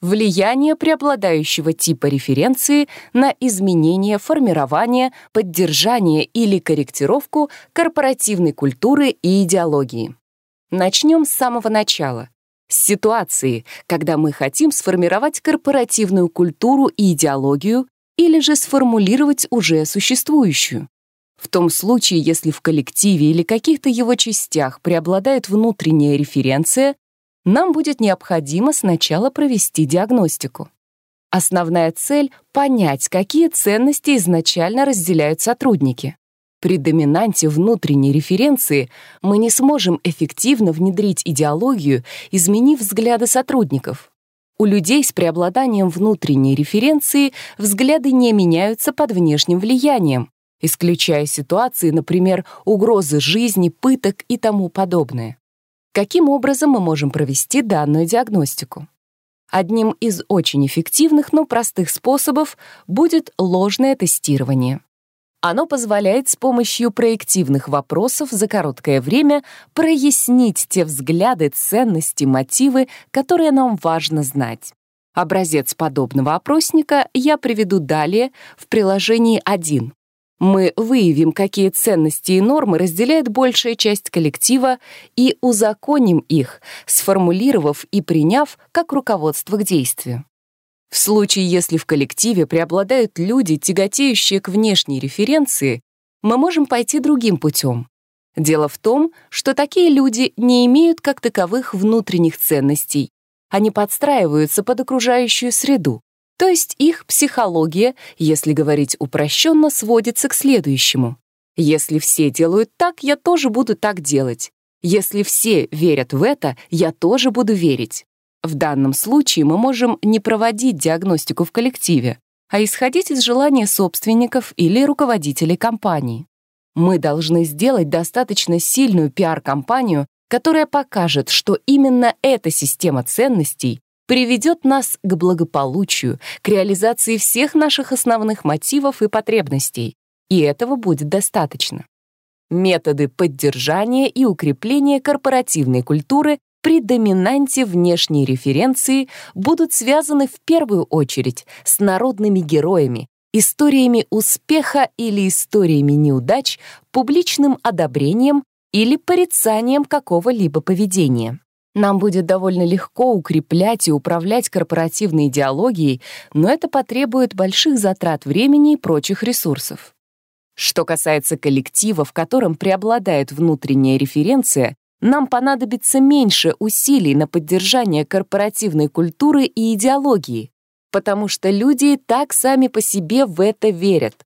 Влияние преобладающего типа референции на изменение, формирование, поддержание или корректировку корпоративной культуры и идеологии. Начнем с самого начала. С ситуации, когда мы хотим сформировать корпоративную культуру и идеологию или же сформулировать уже существующую. В том случае, если в коллективе или каких-то его частях преобладает внутренняя референция, нам будет необходимо сначала провести диагностику. Основная цель — понять, какие ценности изначально разделяют сотрудники. При доминанте внутренней референции мы не сможем эффективно внедрить идеологию, изменив взгляды сотрудников. У людей с преобладанием внутренней референции взгляды не меняются под внешним влиянием, исключая ситуации, например, угрозы жизни, пыток и тому подобное. Каким образом мы можем провести данную диагностику? Одним из очень эффективных, но простых способов будет ложное тестирование. Оно позволяет с помощью проективных вопросов за короткое время прояснить те взгляды, ценности, мотивы, которые нам важно знать. Образец подобного опросника я приведу далее в приложении 1. Мы выявим, какие ценности и нормы разделяет большая часть коллектива и узаконим их, сформулировав и приняв как руководство к действию. В случае, если в коллективе преобладают люди, тяготеющие к внешней референции, мы можем пойти другим путем. Дело в том, что такие люди не имеют как таковых внутренних ценностей, они подстраиваются под окружающую среду. То есть их психология, если говорить упрощенно, сводится к следующему. Если все делают так, я тоже буду так делать. Если все верят в это, я тоже буду верить. В данном случае мы можем не проводить диагностику в коллективе, а исходить из желания собственников или руководителей компании. Мы должны сделать достаточно сильную пиар-компанию, которая покажет, что именно эта система ценностей приведет нас к благополучию, к реализации всех наших основных мотивов и потребностей. И этого будет достаточно. Методы поддержания и укрепления корпоративной культуры при доминанте внешней референции будут связаны в первую очередь с народными героями, историями успеха или историями неудач, публичным одобрением или порицанием какого-либо поведения. Нам будет довольно легко укреплять и управлять корпоративной идеологией, но это потребует больших затрат времени и прочих ресурсов. Что касается коллектива, в котором преобладает внутренняя референция, нам понадобится меньше усилий на поддержание корпоративной культуры и идеологии, потому что люди так сами по себе в это верят.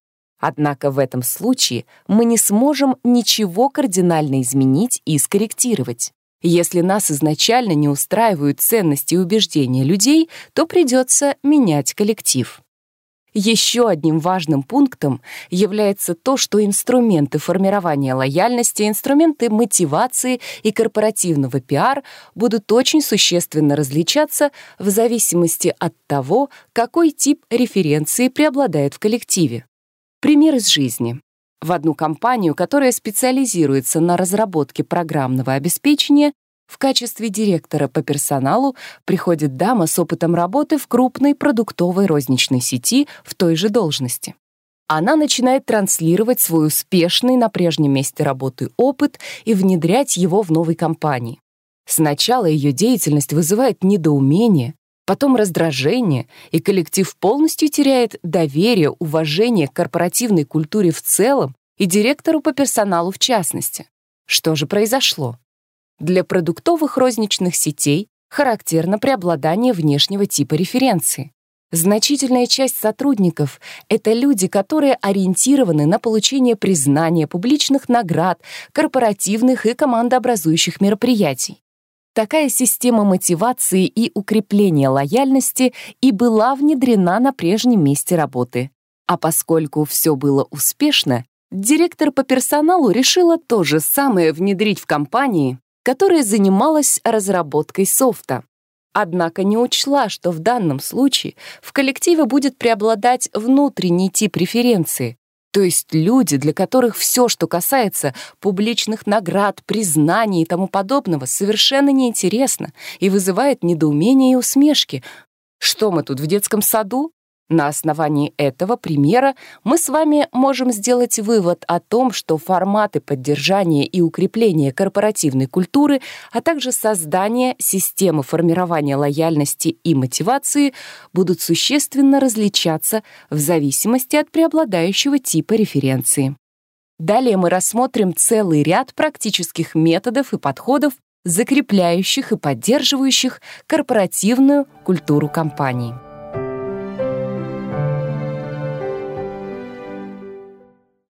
Однако в этом случае мы не сможем ничего кардинально изменить и скорректировать. Если нас изначально не устраивают ценности и убеждения людей, то придется менять коллектив. Еще одним важным пунктом является то, что инструменты формирования лояльности, инструменты мотивации и корпоративного пиар будут очень существенно различаться в зависимости от того, какой тип референции преобладает в коллективе. Пример из жизни в одну компанию, которая специализируется на разработке программного обеспечения, в качестве директора по персоналу приходит дама с опытом работы в крупной продуктовой розничной сети в той же должности. Она начинает транслировать свой успешный на прежнем месте работы опыт и внедрять его в новой компании. Сначала ее деятельность вызывает недоумение, потом раздражение, и коллектив полностью теряет доверие, уважение к корпоративной культуре в целом и директору по персоналу в частности. Что же произошло? Для продуктовых розничных сетей характерно преобладание внешнего типа референции. Значительная часть сотрудников — это люди, которые ориентированы на получение признания, публичных наград, корпоративных и командообразующих мероприятий. Такая система мотивации и укрепления лояльности и была внедрена на прежнем месте работы. А поскольку все было успешно, директор по персоналу решила то же самое внедрить в компании, которая занималась разработкой софта. Однако не учла, что в данном случае в коллективе будет преобладать внутренний тип референции, то есть люди, для которых все, что касается публичных наград, признаний и тому подобного, совершенно неинтересно и вызывает недоумение и усмешки. Что мы тут в детском саду? На основании этого примера мы с вами можем сделать вывод о том, что форматы поддержания и укрепления корпоративной культуры, а также создания системы формирования лояльности и мотивации будут существенно различаться в зависимости от преобладающего типа референции. Далее мы рассмотрим целый ряд практических методов и подходов, закрепляющих и поддерживающих корпоративную культуру компании.